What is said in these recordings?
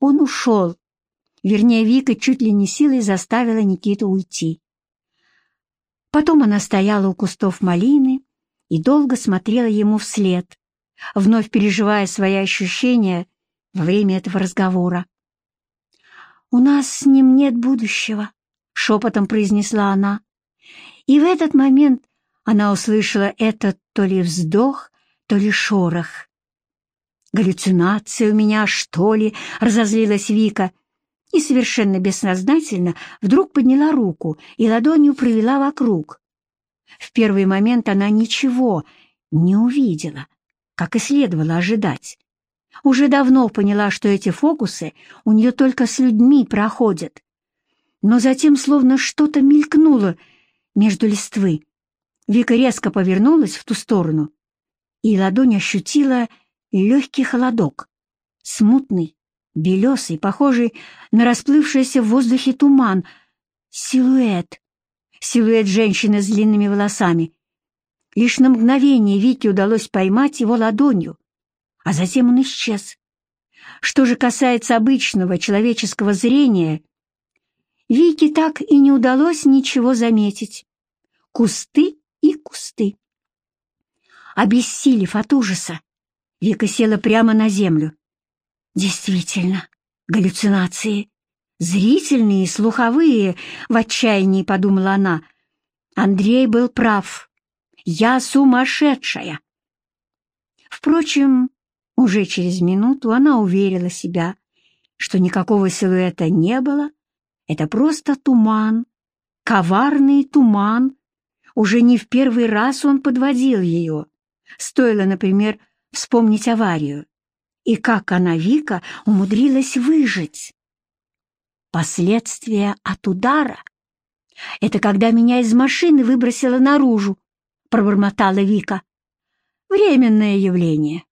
Он ушел. Вернее, Вика чуть ли не силой заставила Никиту уйти. Потом она стояла у кустов малины и долго смотрела ему вслед, вновь переживая свои ощущения во время этого разговора. «У нас с ним нет будущего», — шепотом произнесла она. И в этот момент она услышала этот то ли вздох, то ли шорох. «Галлюцинация у меня, что ли?» — разозлилась Вика и совершенно бессознательно вдруг подняла руку и ладонью провела вокруг. В первый момент она ничего не увидела, как и следовало ожидать. Уже давно поняла, что эти фокусы у нее только с людьми проходят. Но затем словно что-то мелькнуло между листвы. Вика резко повернулась в ту сторону, и ладонь ощутила легкий холодок, смутный, белесый, похожий на расплывшийся в воздухе туман, силуэт, силуэт женщины с длинными волосами. Лишь на мгновение Вике удалось поймать его ладонью, а затем он исчез. Что же касается обычного человеческого зрения, Вике так и не удалось ничего заметить. Кусты и кусты. Обессилев от ужаса, Вика села прямо на землю. Действительно, галлюцинации. Зрительные и слуховые, в отчаянии подумала она. Андрей был прав. Я сумасшедшая. Впрочем, уже через минуту она уверила себя, что никакого силуэта не было, это просто туман, коварный туман. Уже не в первый раз он подводил ее. Стоило, например, вспомнить аварию и как она, Вика, умудрилась выжить. Последствия от удара — это когда меня из машины выбросило наружу, пробормотала Вика. Временное явление.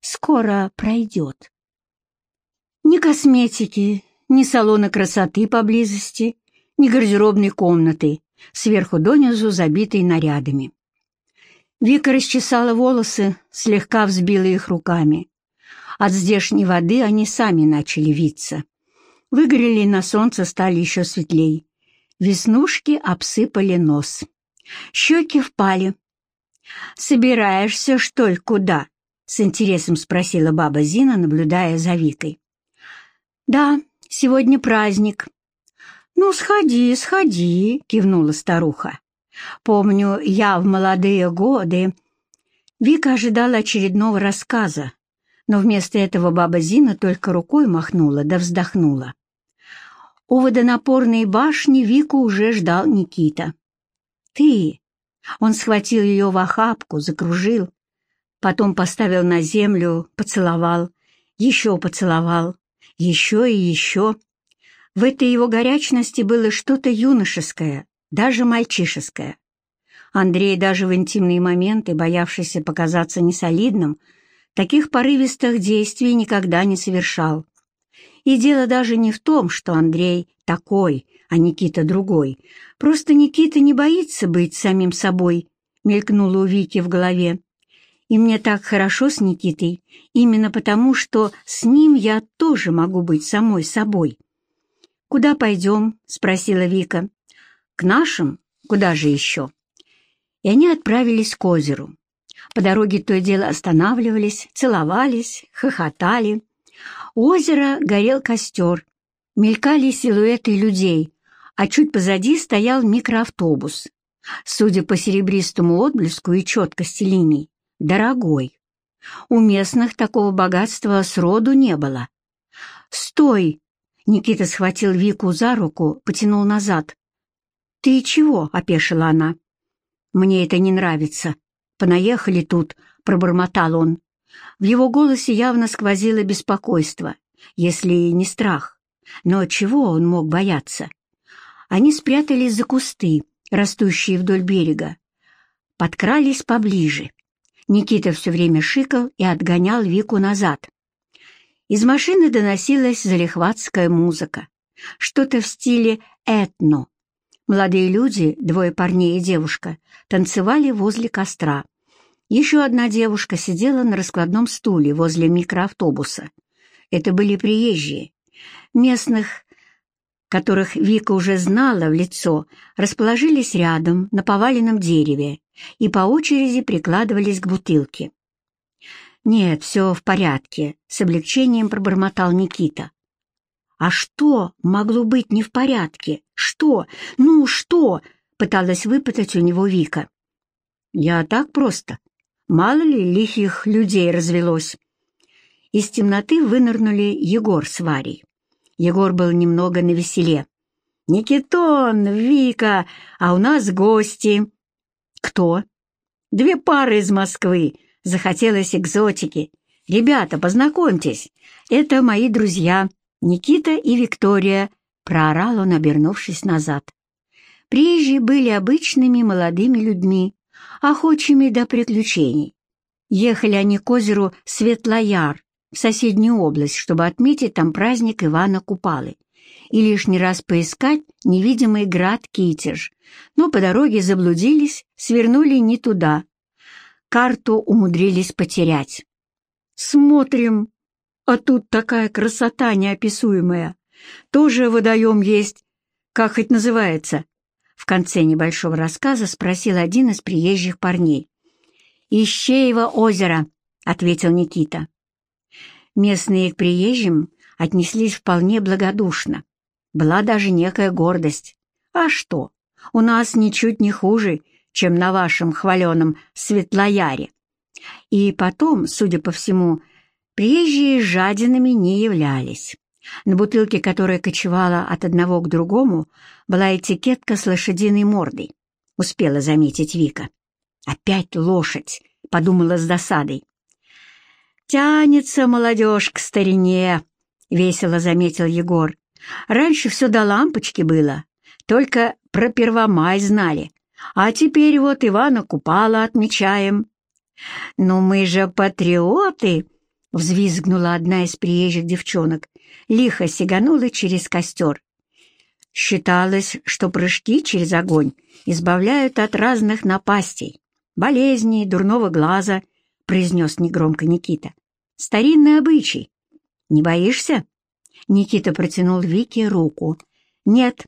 Скоро пройдет. Ни косметики, ни салона красоты поблизости, ни гардеробной комнаты, сверху донизу забитой нарядами. Вика расчесала волосы, слегка взбила их руками. От здешней воды они сами начали виться. Выгорели на солнце, стали еще светлей. Веснушки обсыпали нос. Щеки впали. «Собираешься, что ли, куда?» — с интересом спросила баба Зина, наблюдая за Викой. «Да, сегодня праздник». «Ну, сходи, сходи», — кивнула старуха. «Помню, я в молодые годы...» Вика ожидала очередного рассказа, но вместо этого баба Зина только рукой махнула да вздохнула. У водонапорной башни Вику уже ждал Никита. «Ты!» Он схватил ее в охапку, закружил, потом поставил на землю, поцеловал, еще поцеловал, еще и еще. В этой его горячности было что-то юношеское, даже мальчишеское. Андрей даже в интимные моменты, боявшийся показаться несолидным, таких порывистых действий никогда не совершал. И дело даже не в том, что Андрей такой, а Никита другой. Просто Никита не боится быть самим собой, мелькнуло у Вики в голове. И мне так хорошо с Никитой, именно потому, что с ним я тоже могу быть самой собой. «Куда пойдем?» — спросила Вика. «К нашим? Куда же еще?» И они отправились к озеру. По дороге то и дело останавливались, целовались, хохотали. У озера горел костер, мелькали силуэты людей, а чуть позади стоял микроавтобус. Судя по серебристому отблеску и четкости линий, дорогой. У местных такого богатства сроду не было. «Стой!» — Никита схватил Вику за руку, потянул назад. «Ты чего?» — опешила она. «Мне это не нравится», «Понаехали тут», — пробормотал он. В его голосе явно сквозило беспокойство, если не страх. Но чего он мог бояться? Они спрятались за кусты, растущие вдоль берега. Подкрались поближе. Никита все время шикал и отгонял Вику назад. Из машины доносилась залихватская музыка. Что-то в стиле этно. Молодые люди, двое парней и девушка, танцевали возле костра. Еще одна девушка сидела на раскладном стуле возле микроавтобуса. Это были приезжие, Местных, которых Вика уже знала в лицо, расположились рядом на поваленном дереве и по очереди прикладывались к бутылке. «Нет, все в порядке», — с облегчением пробормотал Никита. «А что могло быть не в порядке? Что? Ну, что?» — пыталась выпытать у него Вика. «Я так просто. Мало ли лихих людей развелось». Из темноты вынырнули Егор с Варей. Егор был немного навеселе. «Никитон, Вика, а у нас гости». «Кто?» «Две пары из Москвы. Захотелось экзотики. Ребята, познакомьтесь. Это мои друзья, Никита и Виктория», — проорал он, обернувшись назад. Приезжие были обычными молодыми людьми, охочими до приключений. Ехали они к озеру Светлояр, в соседнюю область, чтобы отметить там праздник Ивана Купалы и лишний раз поискать невидимый град Китеж, но по дороге заблудились, свернули не туда. Карту умудрились потерять. Смотрим, а тут такая красота неописуемая. Тоже водоем есть, как хоть называется. В конце небольшого рассказа спросил один из приезжих парней. «Ищеево озеро», — ответил Никита. Местные к приезжим отнеслись вполне благодушно. Была даже некая гордость. А что, у нас ничуть не хуже, чем на вашем хваленом Светлояре. И потом, судя по всему, приезжие жадинами не являлись. На бутылке, которая кочевала от одного к другому, была этикетка с лошадиной мордой. Успела заметить Вика. «Опять лошадь», — подумала с досадой. «Тянется молодежь к старине», — весело заметил Егор. «Раньше все до лампочки было, только про Первомай знали, а теперь вот Ивана Купала отмечаем». «Но мы же патриоты!» — взвизгнула одна из приезжих девчонок, лихо сиганула через костер. Считалось, что прыжки через огонь избавляют от разных напастей, болезней, дурного глаза — произнес негромко Никита. «Старинный обычай. Не боишься?» Никита протянул Вике руку. «Нет».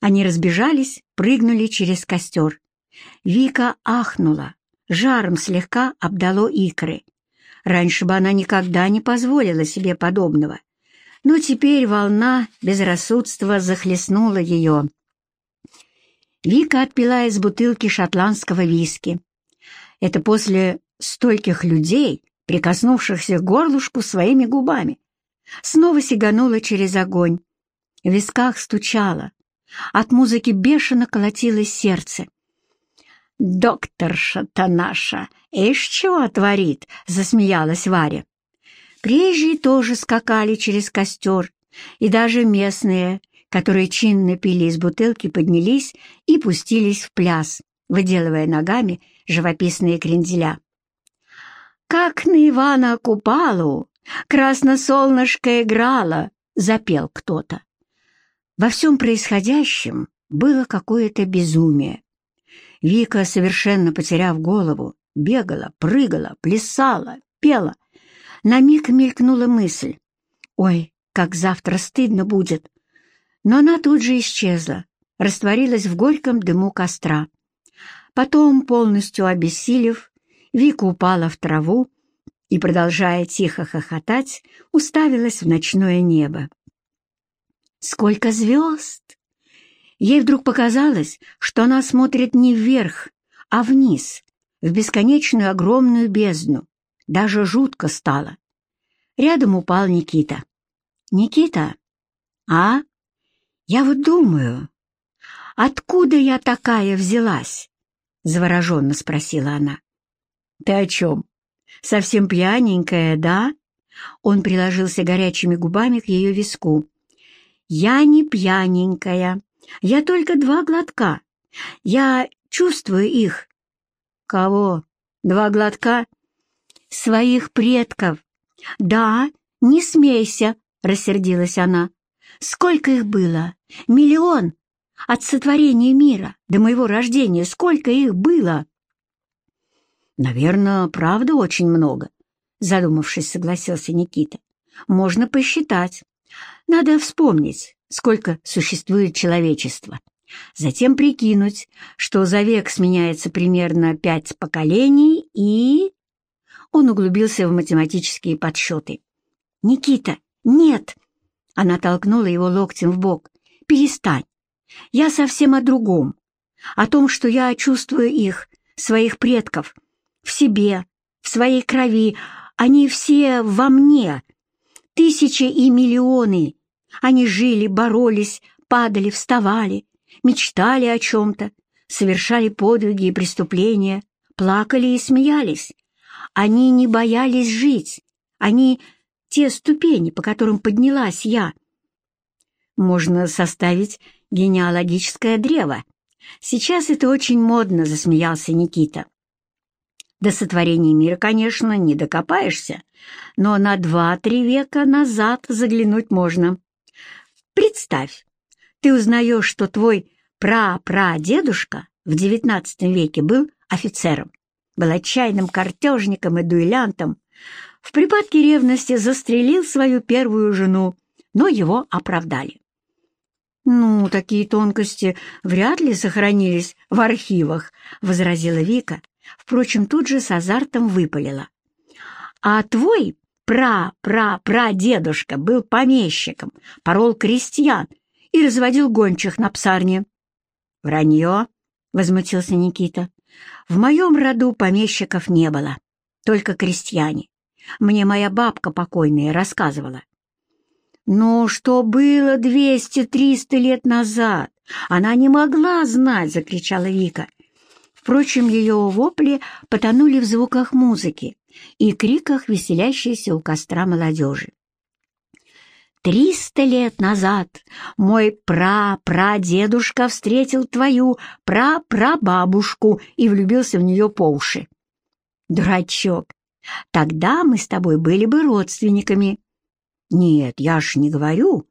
Они разбежались, прыгнули через костер. Вика ахнула, жаром слегка обдало икры. Раньше бы она никогда не позволила себе подобного. Но теперь волна безрассудства захлестнула ее. Вика отпила из бутылки шотландского виски. Это после стольких людей, прикоснувшихся к горлышку своими губами. Снова сиганула через огонь. В висках стучало. От музыки бешено колотилось сердце. «Докторша-то наша! Ишь, чего творит?» — засмеялась Варя. Приезжие тоже скакали через костер, и даже местные, которые чинно пили из бутылки, поднялись и пустились в пляс, выделывая ногами живописные кренделя. «Как на Ивана Купалу красносолнышко играло!» — запел кто-то. Во всем происходящем было какое-то безумие. Вика, совершенно потеряв голову, бегала, прыгала, плясала, пела. На миг мелькнула мысль. «Ой, как завтра стыдно будет!» Но она тут же исчезла, растворилась в горьком дыму костра. Потом, полностью обессилев, Вика упала в траву и, продолжая тихо хохотать, уставилась в ночное небо. «Сколько звезд!» Ей вдруг показалось, что она смотрит не вверх, а вниз, в бесконечную огромную бездну. Даже жутко стало. Рядом упал Никита. «Никита? А? Я вот думаю, откуда я такая взялась?» — завороженно спросила она. «Ты о чем? Совсем пьяненькая, да?» Он приложился горячими губами к ее виску. «Я не пьяненькая. Я только два глотка. Я чувствую их». «Кого? Два глотка?» «Своих предков». «Да, не смейся», — рассердилась она. «Сколько их было? Миллион? От сотворения мира до моего рождения сколько их было?» «Наверное, правда очень много», — задумавшись, согласился Никита. «Можно посчитать. Надо вспомнить, сколько существует человечества. Затем прикинуть, что за век сменяется примерно пять поколений, и... Он углубился в математические подсчеты. «Никита, нет!» Она толкнула его локтем в бок. «Перестань! Я совсем о другом. О том, что я чувствую их, своих предков, в себе, в своей крови. Они все во мне. Тысячи и миллионы. Они жили, боролись, падали, вставали, мечтали о чем-то, совершали подвиги и преступления, плакали и смеялись. Они не боялись жить. Они — те ступени, по которым поднялась я. Можно составить генеалогическое древо. Сейчас это очень модно, засмеялся Никита. До сотворения мира, конечно, не докопаешься, но на два-три века назад заглянуть можно. Представь, ты узнаешь, что твой пра-прадедушка в XIX веке был офицером, был отчаянным картежником и дуэлянтом. В припадке ревности застрелил свою первую жену, но его оправдали. «Ну, такие тонкости вряд ли сохранились в архивах», — возразила Вика, впрочем, тут же с азартом выпалила. «А твой пра-пра-прадедушка был помещиком, порол крестьян и разводил гончих на псарне». «Вранье», — возмутился Никита. «В моем роду помещиков не было, только крестьяне. Мне моя бабка покойная рассказывала. «Ну, что было двести-триста лет назад? Она не могла знать!» — закричала Вика. Впрочем, ее вопли потонули в звуках музыки и криках веселящейся у костра молодежи. «Триста лет назад мой пра-прадедушка встретил твою пра-прабабушку и влюбился в нее по уши». «Дурачок, тогда мы с тобой были бы родственниками», нет, я ж не говорю.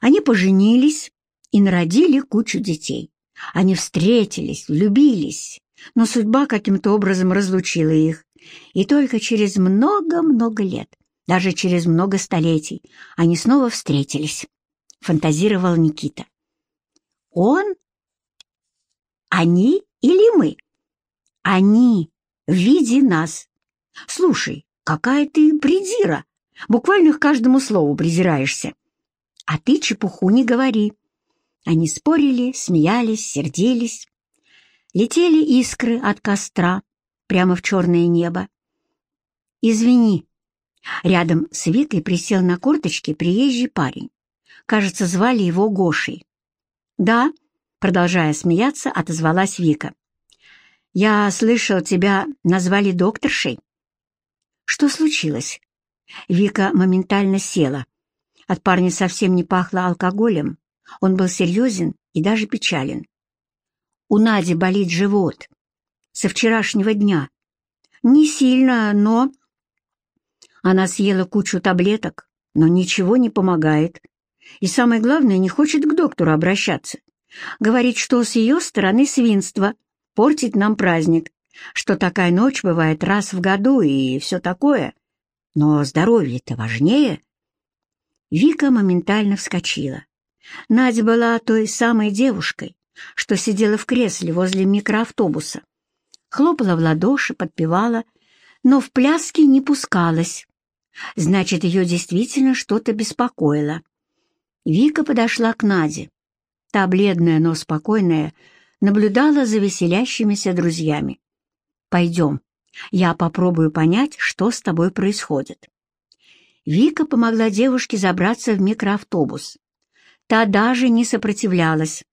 Они поженились и народили кучу детей. Они встретились, влюбились, но судьба каким-то образом разлучила их. И только через много-много лет, даже через много столетий, они снова встретились, — фантазировал Никита. Он? Они или мы? Они в виде нас. Слушай, какая ты придира! Буквально к каждому слову презираешься. А ты чепуху не говори. Они спорили, смеялись, сердились. Летели искры от костра прямо в черное небо. «Извини». Рядом с Викой присел на корточки приезжий парень. Кажется, звали его Гошей. «Да», — продолжая смеяться, отозвалась Вика. «Я слышал, тебя назвали докторшей». «Что случилось?» Вика моментально села. От парня совсем не пахло алкоголем. Он был серьезен и даже печален. У Нади болит живот. Со вчерашнего дня. Не сильно, но... Она съела кучу таблеток, но ничего не помогает. И самое главное, не хочет к доктору обращаться. Говорит, что с ее стороны свинство, портить нам праздник, что такая ночь бывает раз в году и все такое — но здоровье-то важнее. Вика моментально вскочила. Надя была той самой девушкой, что сидела в кресле возле микроавтобуса. Хлопала в ладоши, подпевала, но в пляски не пускалась. Значит, ее действительно что-то беспокоило. Вика подошла к Наде. Та, бледная, но спокойная, наблюдала за веселящимися друзьями. «Пойдем, я попробую понять, что с тобой происходит». Вика помогла девушке забраться в микроавтобус. Та даже не сопротивлялась.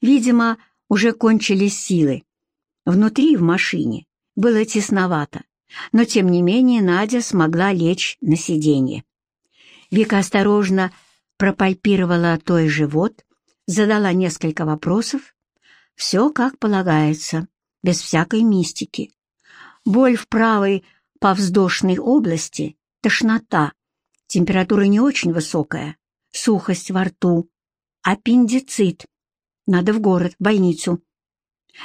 Видимо, уже кончились силы. Внутри, в машине, было тесновато, но тем не менее Надя смогла лечь на сиденье. Вика осторожно пропальпировала той живот, задала несколько вопросов. Все как полагается, без всякой мистики боль в правой повздошной области, тошнота, температура не очень высокая, сухость во рту, аппендицит. Надо в город, в больницу.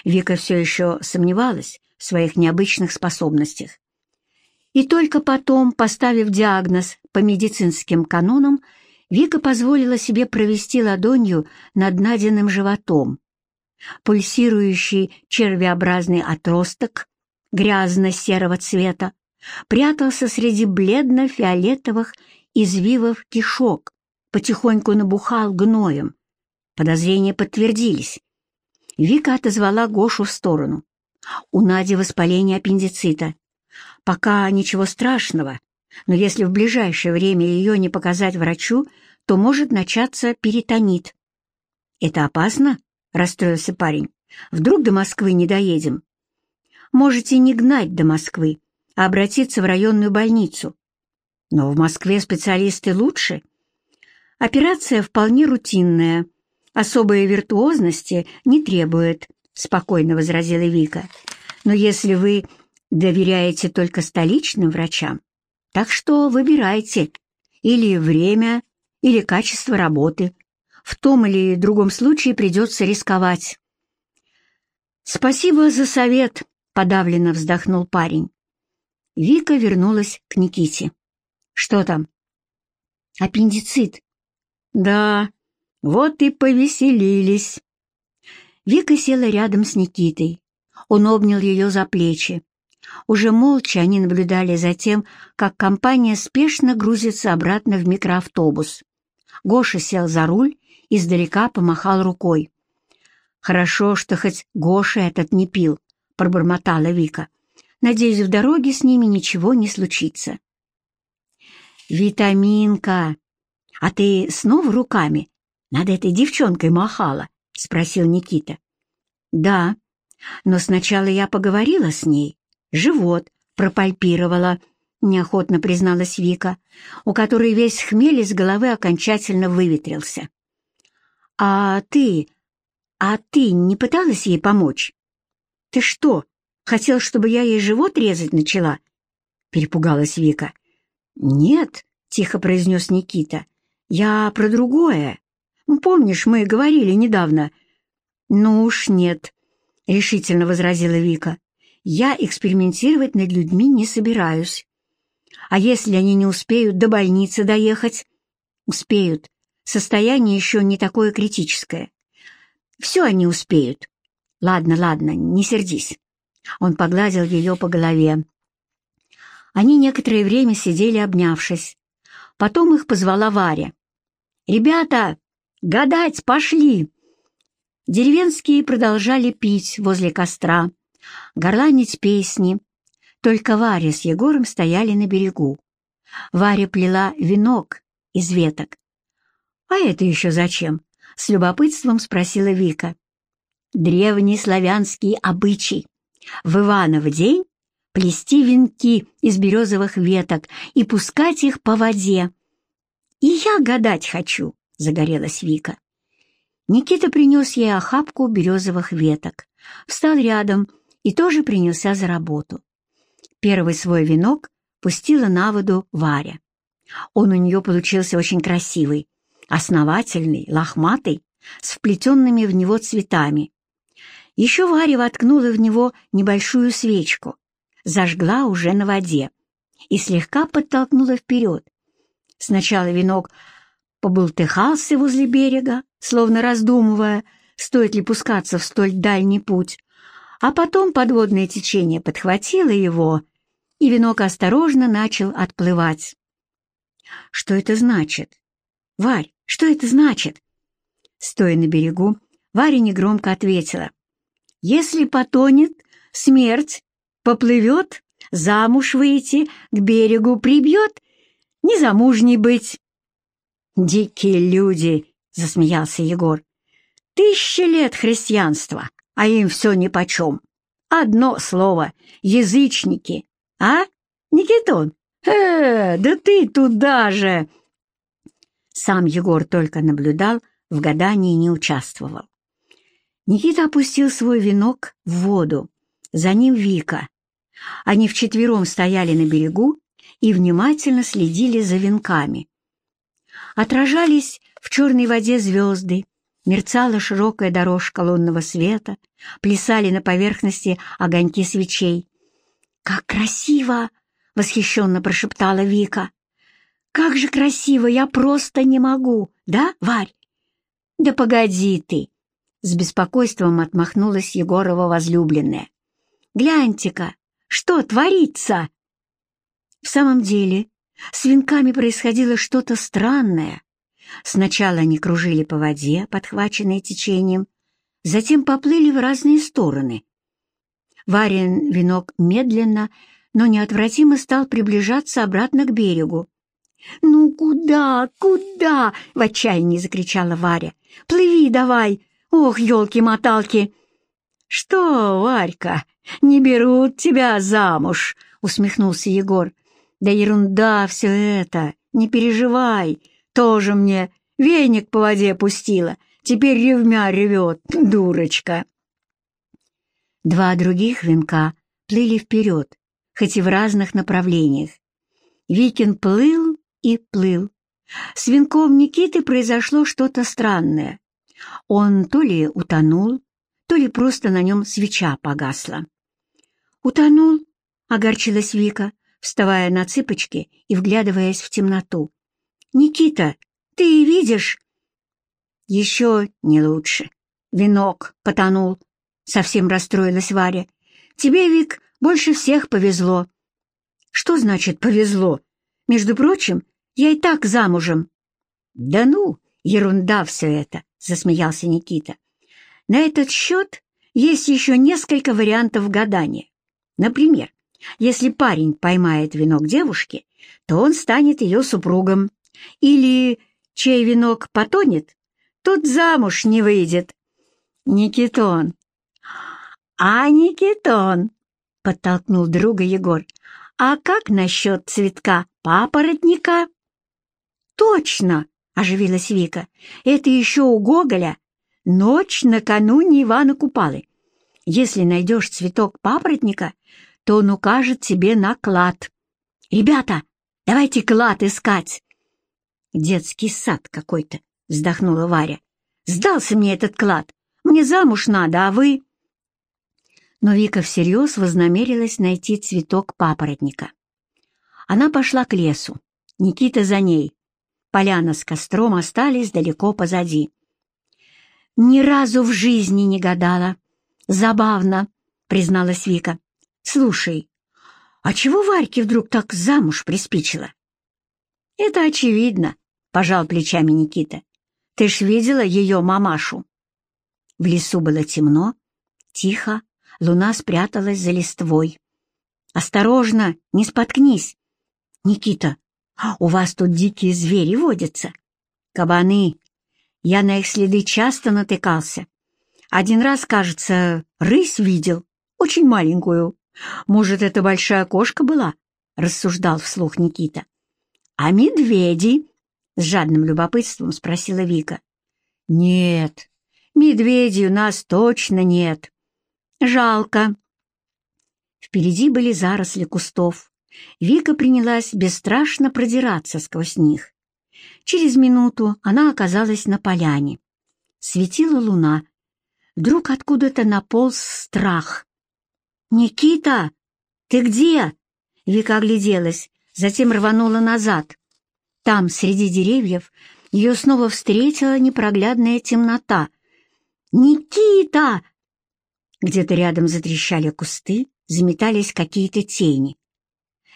Вика все еще сомневалась своих необычных способностях. И только потом, поставив диагноз по медицинским канонам, Вика позволила себе провести ладонью над Надиным животом. Пульсирующий червеобразный отросток грязно-серого цвета прятался среди бледно-фиолетовых извивов кишок, потихоньку набухал гноем. Подозрения подтвердились. Вика отозвала Гошу в сторону. У Нади воспаление аппендицита. Пока ничего страшного, но если в ближайшее время ее не показать врачу, то может начаться перитонит. «Это опасно?» — расстроился парень. «Вдруг до Москвы не доедем?» «Можете не гнать до Москвы, а обратиться в районную больницу. Но в Москве специалисты лучше. Операция вполне рутинная, особой виртуозности не требует», — спокойно возразила Вика. «Но если вы доверяете только столичным врачам, так что выбирайте или время, или качество работы. В том или другом случае придется рисковать. «Спасибо за совет», — подавленно вздохнул парень. Вика вернулась к Никите. «Что там?» «Аппендицит». «Да, вот и повеселились». Вика села рядом с Никитой. Он обнял ее за плечи. Уже молча они наблюдали за тем, как компания спешно грузится обратно в микроавтобус. Гоша сел за руль, и издалека помахал рукой. «Хорошо, что хоть Гоша этот не пил», — пробормотала Вика. «Надеюсь, в дороге с ними ничего не случится». «Витаминка, а ты снова руками над этой девчонкой махала?» — спросил Никита. «Да, но сначала я поговорила с ней, живот пропальпировала, неохотно призналась Вика, у которой весь хмель из головы окончательно выветрился. «А ты... а ты не пыталась ей помочь? Ты что, хотел, чтобы я ей живот резать начала?» Перепугалась Вика. «Нет», — тихо произнес Никита, — «я про другое. Помнишь, мы говорили недавно?» «Ну уж нет», — решительно возразила Вика я экспериментировать над людьми не собираюсь. А если они не успеют до больницы доехать? Успеют. Состояние еще не такое критическое. Все они успеют. Ладно, ладно, не сердись. Он погладил ее по голове. Они некоторое время сидели, обнявшись. Потом их позвала Варя. «Ребята, гадать пошли!» Деревенские продолжали пить возле костра, горланить песни. Только Варя с Егором стояли на берегу. Варя плела венок из веток. «А это еще зачем?» — с любопытством спросила Вика. «Древний славянский обычай. В Иванов день плести венки из березовых веток и пускать их по воде. И я гадать хочу», — загорелась Вика. Никита принес ей охапку березовых веток, встал рядом и тоже принялся за работу. Первый свой венок пустила на воду Варя. Он у нее получился очень красивый, основательный, лохматый, с вплетенными в него цветами. Еще Варя воткнула в него небольшую свечку, зажгла уже на воде и слегка подтолкнула вперед. Сначала венок побултыхался возле берега, словно раздумывая, стоит ли пускаться в столь дальний путь, а потом подводное течение подхватило его, и венок осторожно начал отплывать. «Что это значит? Варь, что это значит?» Стоя на берегу, Варя негромко ответила. «Если потонет, смерть, поплывет, замуж выйти, к берегу прибьет, незамужней быть». «Дикие люди!» — засмеялся Егор. «Тысячи лет христианства, а им все нипочем. Одно слово — язычники. А, Никитон? Э, да ты туда же!» Сам Егор только наблюдал, в гадании не участвовал. Никита опустил свой венок в воду. За ним Вика. Они вчетвером стояли на берегу и внимательно следили за венками. Отражались в черной воде звезды, мерцала широкая дорожка лунного света, плясали на поверхности огоньки свечей. «Как красиво!» — восхищенно прошептала Вика. Как же красиво, я просто не могу, да, Варь? Да погоди ты! С беспокойством отмахнулась Егорова возлюбленная. Гляньте-ка, что творится? В самом деле, с венками происходило что-то странное. Сначала они кружили по воде, подхваченные течением, затем поплыли в разные стороны. Варин венок медленно, но неотвратимо стал приближаться обратно к берегу. «Ну куда, куда?» — в отчаянии закричала Варя. «Плыви давай! Ох, елки-моталки!» «Что, Варька, не берут тебя замуж?» — усмехнулся Егор. «Да ерунда все это, не переживай, тоже мне веник по воде пустила, теперь ревмя ревет, дурочка!» Два других венка плыли вперед, хоть и в разных направлениях. Викин плыл и плыл. С венком Никиты произошло что-то странное. Он то ли утонул, то ли просто на нем свеча погасла. «Утонул?» — огорчилась Вика, вставая на цыпочки и вглядываясь в темноту. «Никита, ты видишь?» «Еще не лучше. Венок потонул», — совсем расстроилась Варя. «Тебе, Вик, больше всех повезло». «Что значит «повезло»? Между прочим, я и так замужем». «Да ну, ерунда все это», — засмеялся Никита. «На этот счет есть еще несколько вариантов гадания. Например, если парень поймает венок девушки, то он станет ее супругом. Или чей венок потонет, тот замуж не выйдет. Никитон. А, Никитон, подтолкнул друга Егор. А как насчет цветка папоротника? Точно, оживилась Вика. Это еще у Гоголя. Ночь накануне Ивана Купалы. Если найдешь цветок папоротника, то он укажет тебе на клад. «Ребята, давайте клад искать!» «Детский сад какой-то», — вздохнула Варя. «Сдался мне этот клад. Мне замуж надо, а вы...» Но Вика всерьез вознамерилась найти цветок папоротника. Она пошла к лесу, Никита за ней. Поляна с костром остались далеко позади. «Ни разу в жизни не гадала. Забавно», — призналась Вика. «Слушай, а чего Варьке вдруг так замуж приспичило?» «Это очевидно», — пожал плечами Никита. «Ты ж видела ее мамашу?» В лесу было темно, тихо, луна спряталась за листвой. «Осторожно, не споткнись!» «Никита, у вас тут дикие звери водятся?» «Кабаны. Я на их следы часто натыкался. Один раз, кажется, рысь видел, очень маленькую. Может, это большая кошка была?» — рассуждал вслух Никита. «А медведи?» — с жадным любопытством спросила Вика. «Нет, медведей у нас точно нет. Жалко». Впереди были заросли кустов. Вика принялась бесстрашно продираться сквозь них. Через минуту она оказалась на поляне. Светила луна. Вдруг откуда-то наполз страх. «Никита, ты где?» Вика огляделась, затем рванула назад. Там, среди деревьев, ее снова встретила непроглядная темнота. «Никита!» Где-то рядом затрещали кусты, заметались какие-то тени.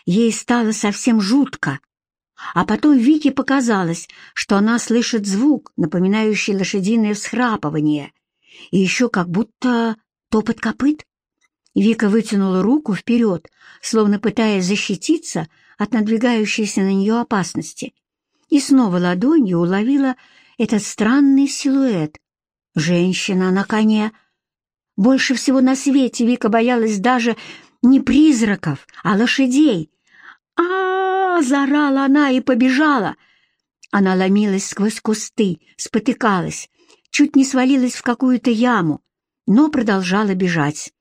Ей стало совсем жутко. А потом Вике показалось, что она слышит звук, напоминающий лошадиное всхрапывание, и еще как будто топот копыт. Вика вытянула руку вперед, словно пытаясь защититься от надвигающейся на нее опасности, и снова ладонью уловила этот странный силуэт. Женщина на коне. Больше всего на свете Вика боялась даже не призраков, а лошадей. а, -а, она и побежала. Она ломилась сквозь кусты, спотыкалась, чуть не свалилась в какую-то яму, но продолжала бежать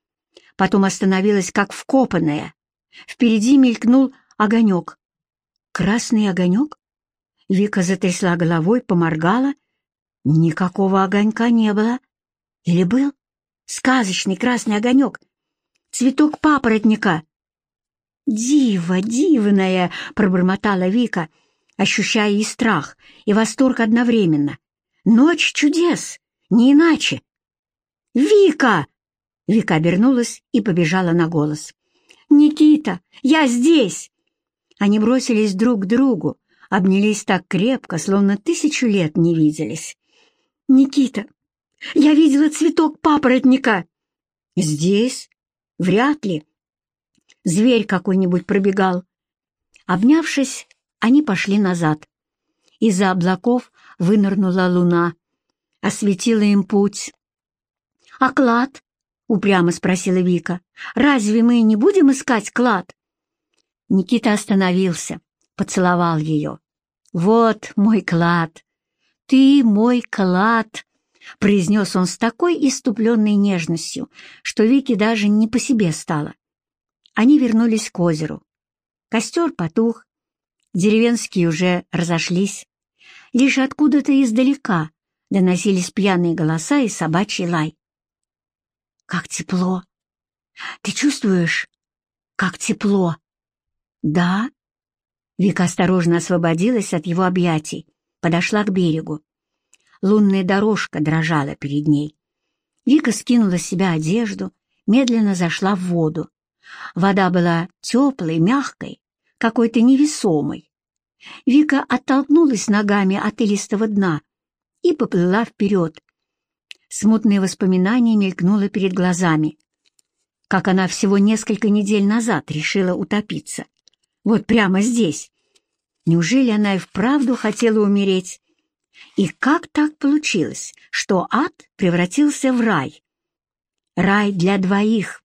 потом остановилась как вкопанная. Впереди мелькнул огонек. Красный огонек? Вика затрясла головой, поморгала. Никакого огонька не было. Или был? Сказочный красный огонек. Цветок папоротника. «Диво, дивная!» — пробормотала Вика. ощущая и страх, и восторг одновременно. Ночь чудес, не иначе. «Вика!» Вика обернулась и побежала на голос. «Никита, я здесь!» Они бросились друг к другу, обнялись так крепко, словно тысячу лет не виделись. «Никита, я видела цветок папоротника!» «Здесь? Вряд ли!» Зверь какой-нибудь пробегал. Обнявшись, они пошли назад. Из-за облаков вынырнула луна, осветила им путь. «А клад?» — упрямо спросила Вика. «Разве мы не будем искать клад?» Никита остановился, поцеловал ее. «Вот мой клад! Ты мой клад!» — произнес он с такой иступленной нежностью, что Вике даже не по себе стало. Они вернулись к озеру. Костер потух, деревенские уже разошлись. Лишь откуда-то издалека доносились пьяные голоса и собачий лай. Как тепло! Ты чувствуешь, как тепло? Да? Вика осторожно освободилась от его объятий, подошла к берегу. Лунная дорожка дрожала перед ней. Вика скинула с себя одежду, медленно зашла в воду. Вода была теплой, мягкой, какой-то невесомой. Вика оттолкнулась ногами от илистого дна и поплыла вперед, Смутные воспоминания мелькнуло перед глазами. Как она всего несколько недель назад решила утопиться. Вот прямо здесь. Неужели она и вправду хотела умереть? И как так получилось, что ад превратился в рай? Рай для двоих.